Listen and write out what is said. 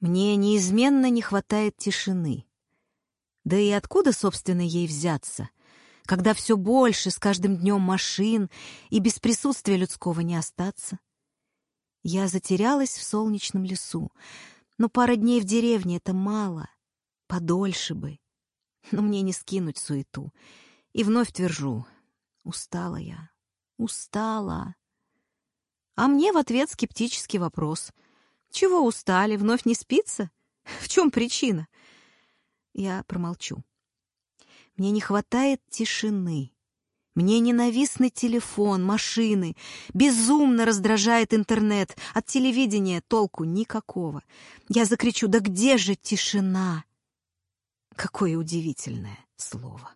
Мне неизменно не хватает тишины. Да и откуда, собственно, ей взяться, когда все больше с каждым днем машин и без присутствия людского не остаться? Я затерялась в солнечном лесу, но пара дней в деревне — это мало, подольше бы. Но мне не скинуть суету. И вновь твержу — устала я, устала. А мне в ответ скептический вопрос — чего устали? Вновь не спится? В чем причина? Я промолчу. Мне не хватает тишины. Мне ненавистный телефон, машины. Безумно раздражает интернет. От телевидения толку никакого. Я закричу, да где же тишина? Какое удивительное слово.